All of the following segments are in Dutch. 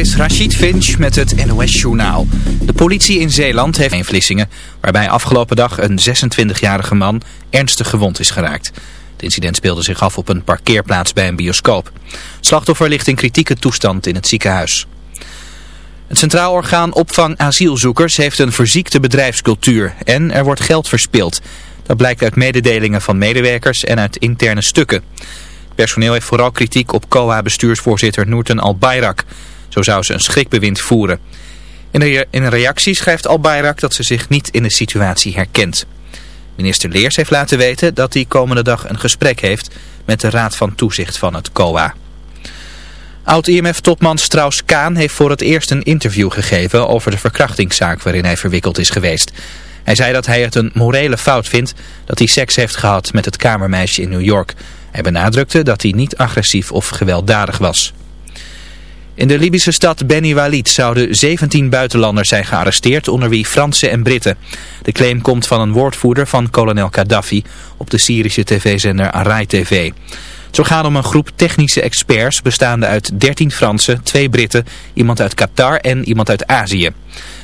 is Rachid Finch met het NOS-journaal. De politie in Zeeland heeft een waarbij afgelopen dag een 26-jarige man ernstig gewond is geraakt. Het incident speelde zich af op een parkeerplaats bij een bioscoop. Slachtoffer ligt in kritieke toestand in het ziekenhuis. Het Centraal Orgaan Opvang Asielzoekers heeft een verziekte bedrijfscultuur... en er wordt geld verspild. Dat blijkt uit mededelingen van medewerkers en uit interne stukken personeel heeft vooral kritiek op COA-bestuursvoorzitter Noorten Al-Bayrak. Zo zou ze een schrikbewind voeren. In, een reactie schrijft Al-Bayrak dat ze zich niet in de situatie herkent. Minister Leers heeft laten weten dat hij komende dag een gesprek heeft met de Raad van Toezicht van het COA. Oud-IMF-topman Strauss-Kaan heeft voor het eerst een interview gegeven over de verkrachtingszaak waarin hij verwikkeld is geweest. Hij zei dat hij het een morele fout vindt dat hij seks heeft gehad met het kamermeisje in New York. Hij benadrukte dat hij niet agressief of gewelddadig was. In de Libische stad Beni Walid zouden 17 buitenlanders zijn gearresteerd, onder wie Fransen en Britten. De claim komt van een woordvoerder van kolonel Gaddafi op de Syrische tv-zender Arai TV. Zo gaat om een groep technische experts bestaande uit 13 Fransen, 2 Britten, iemand uit Qatar en iemand uit Azië.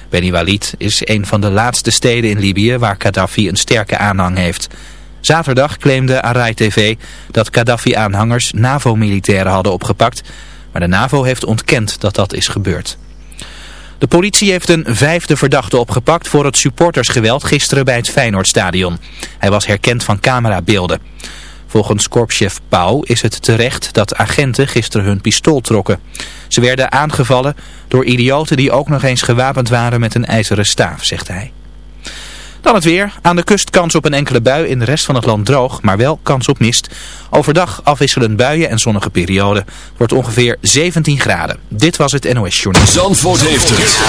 Beni Walid is een van de laatste steden in Libië waar Gaddafi een sterke aanhang heeft. Zaterdag claimde Arai TV dat Gaddafi-aanhangers NAVO-militairen hadden opgepakt, maar de NAVO heeft ontkend dat dat is gebeurd. De politie heeft een vijfde verdachte opgepakt voor het supportersgeweld gisteren bij het Feyenoordstadion. Hij was herkend van camerabeelden. Volgens korpschef Pauw is het terecht dat agenten gisteren hun pistool trokken. Ze werden aangevallen door idioten die ook nog eens gewapend waren met een ijzeren staaf, zegt hij. Dan het weer. Aan de kust kans op een enkele bui. In de rest van het land droog, maar wel kans op mist. Overdag afwisselend buien en zonnige perioden. Wordt ongeveer 17 graden. Dit was het NOS Journal. Zandvoort heeft het.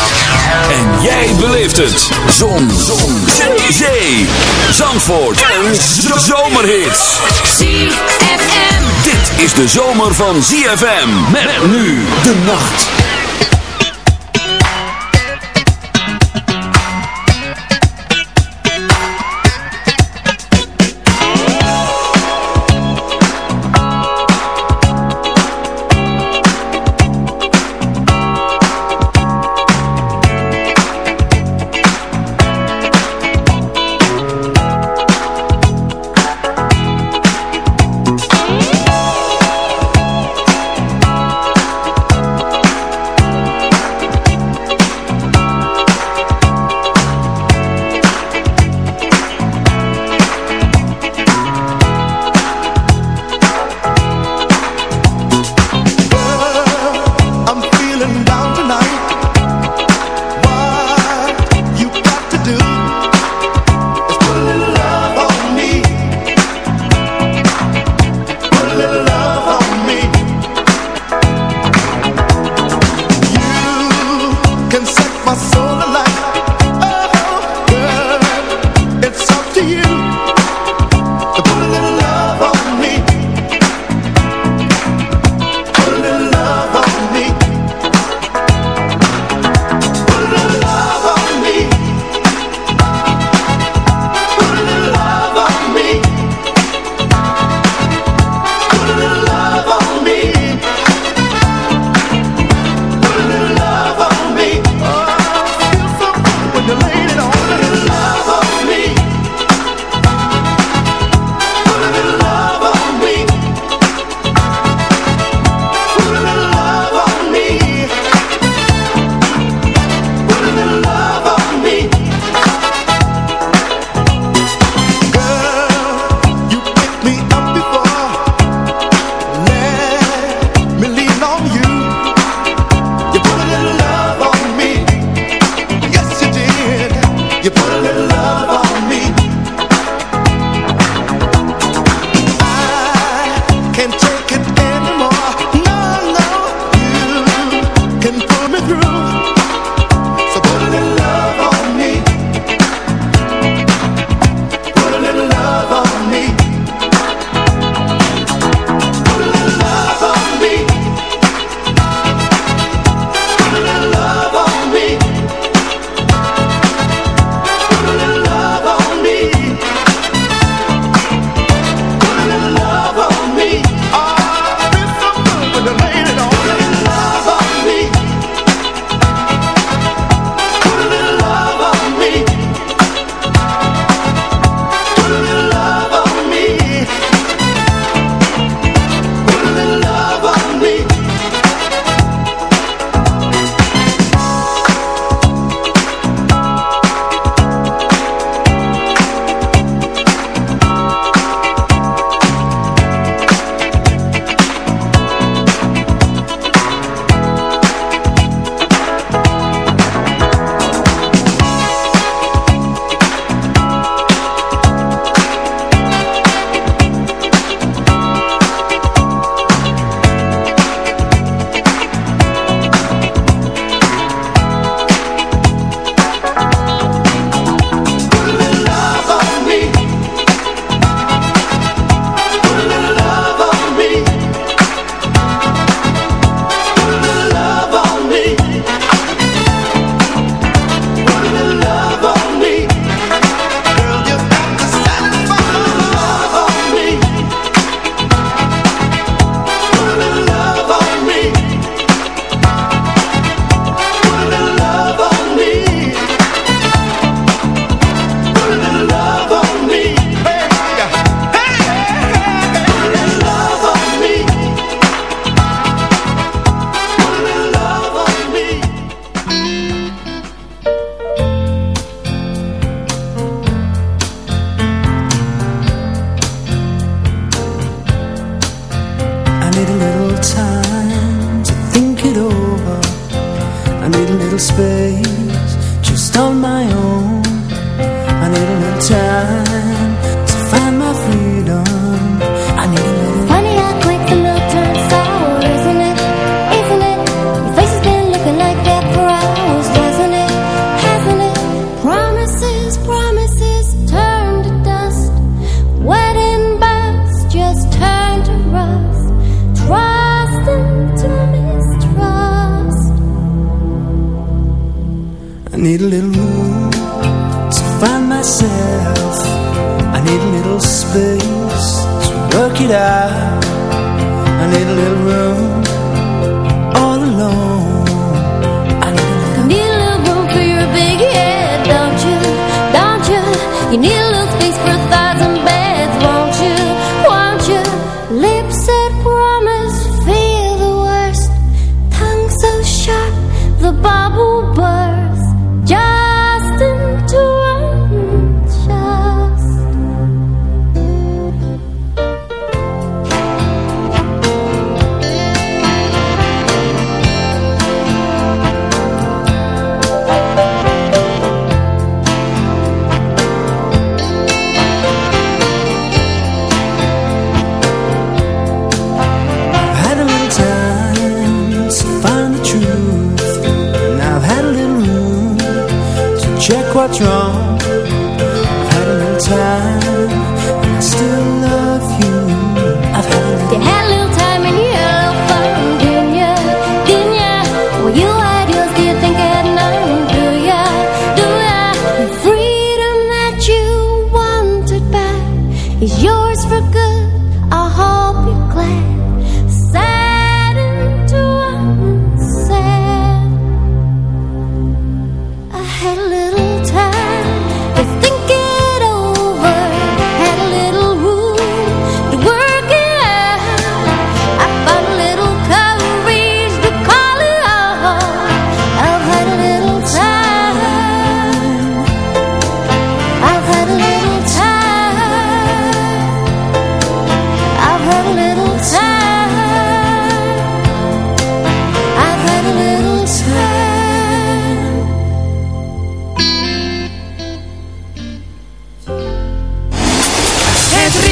En jij beleeft het. Zon. Zon. Zee. Zandvoort. Een zomerhit. ZFM. Dit is de zomer van ZFM. Met nu de nacht.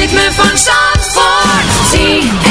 ritme van Zandvoort. Zie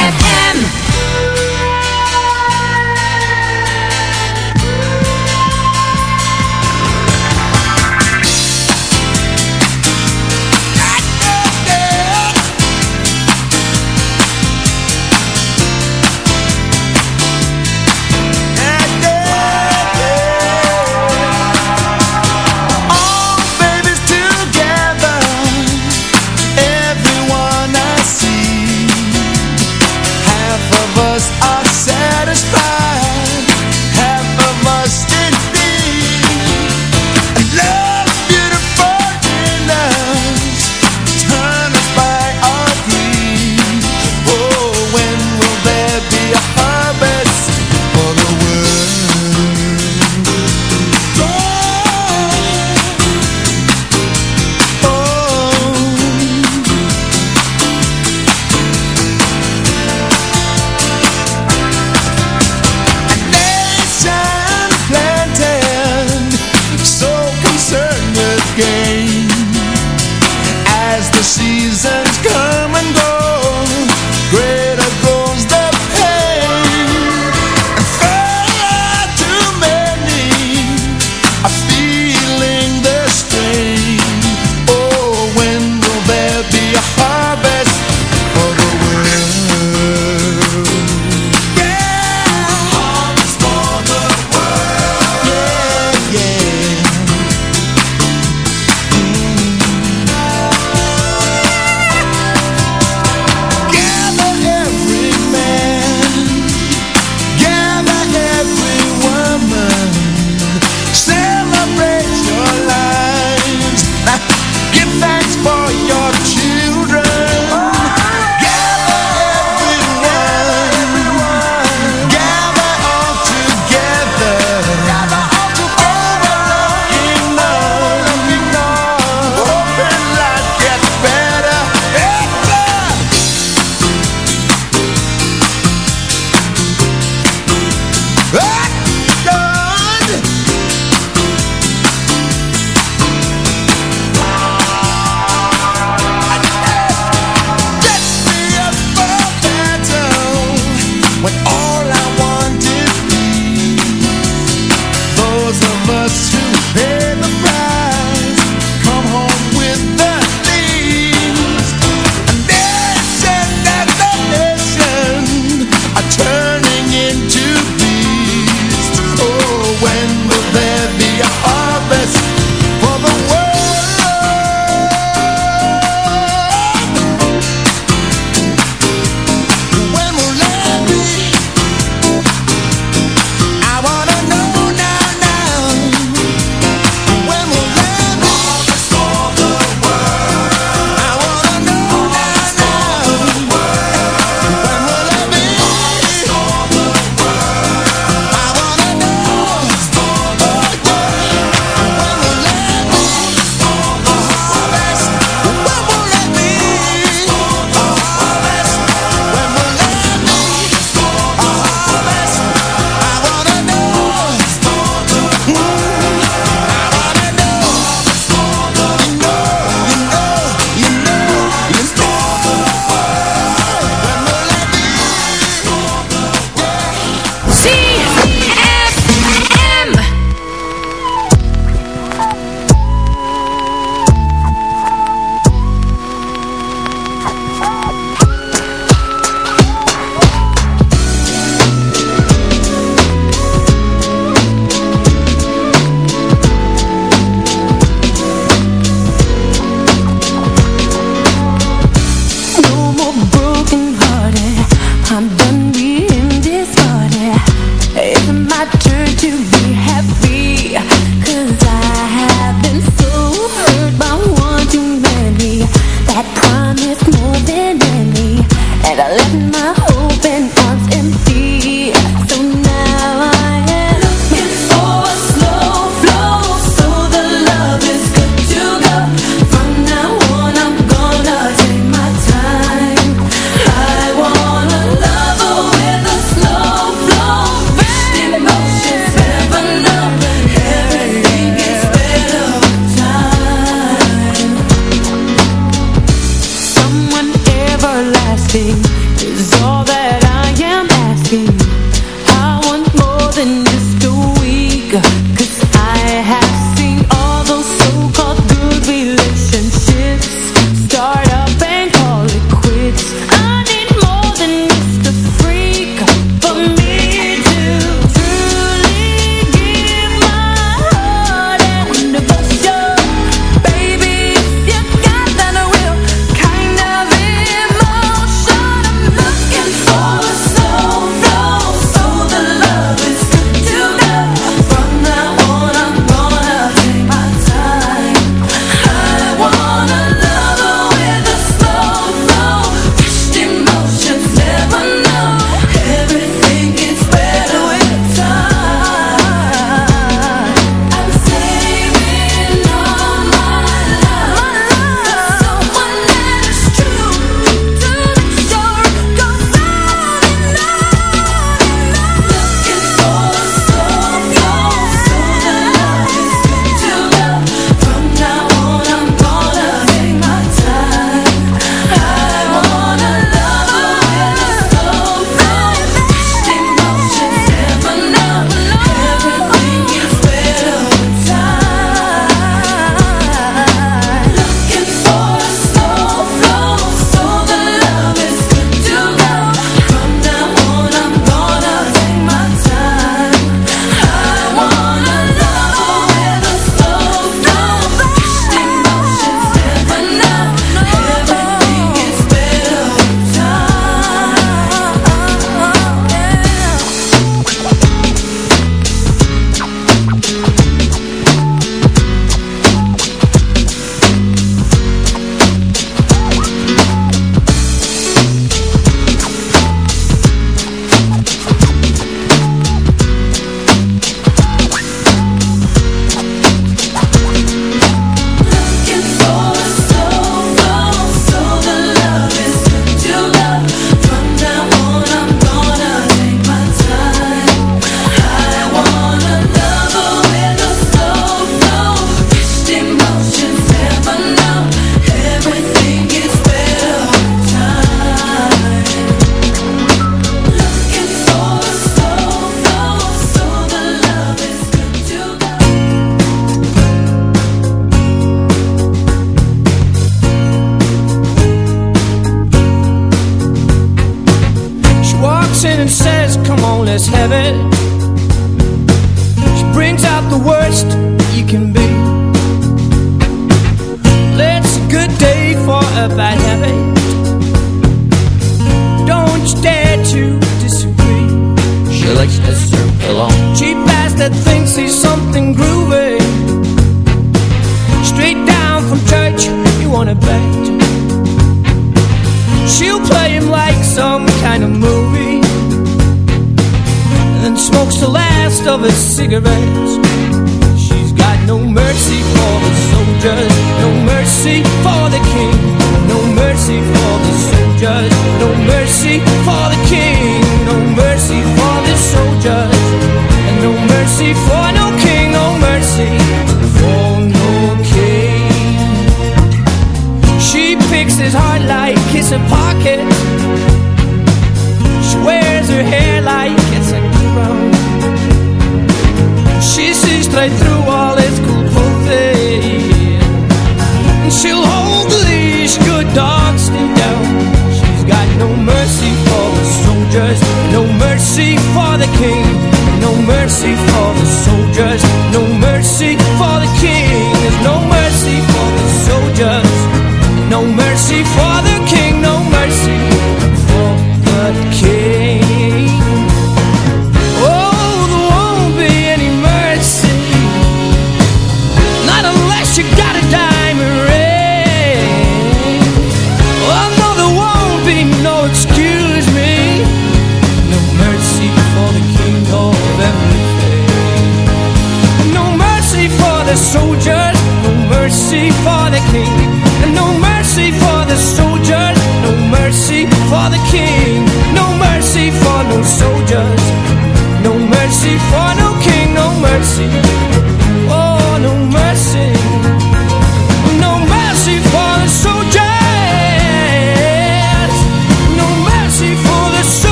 heaven.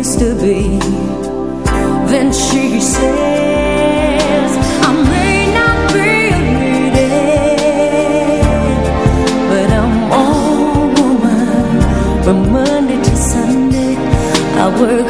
used to be. Then she says, I may not be a lady, but I'm all woman. From Monday to Sunday, I work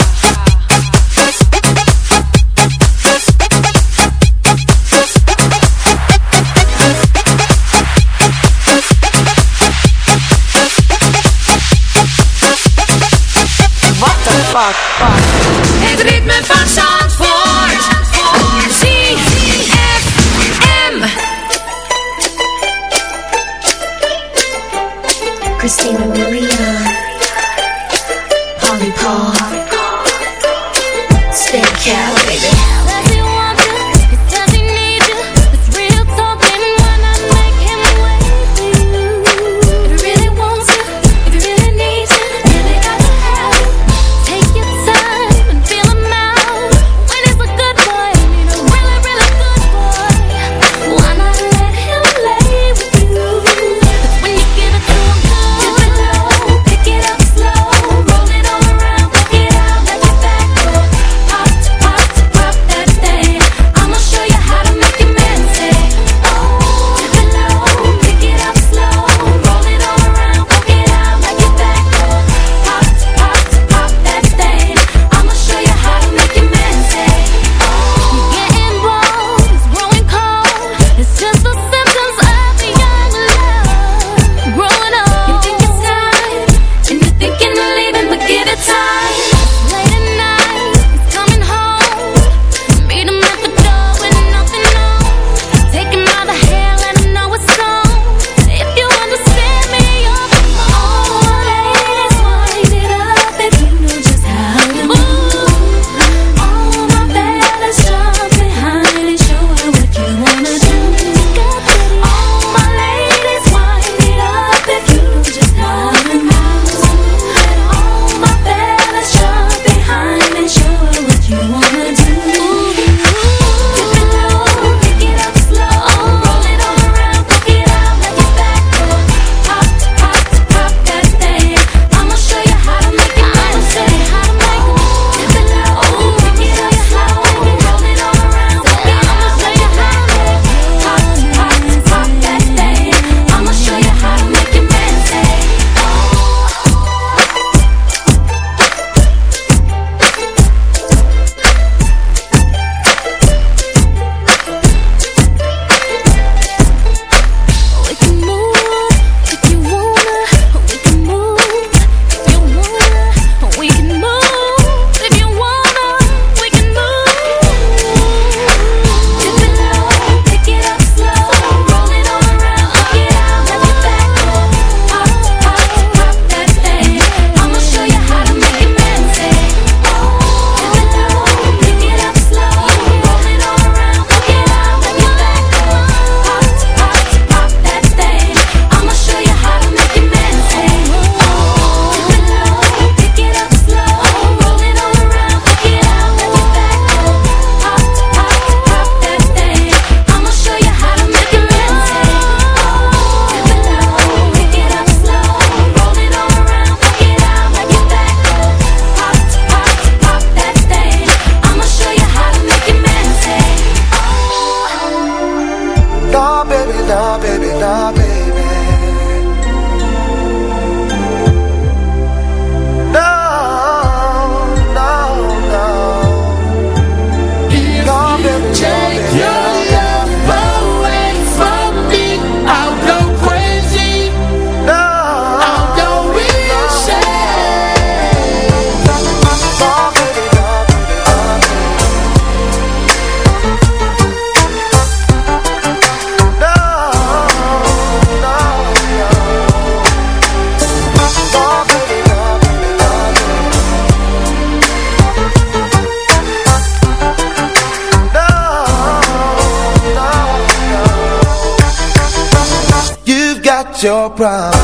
The fuck? Het ritme van Zandvoort. crowd.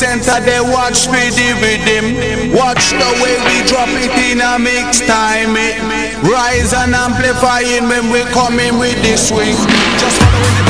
center, they watch me with him. Watch the way we drop it in a mix time. It rise and amplify it when we coming with this swing. Just follow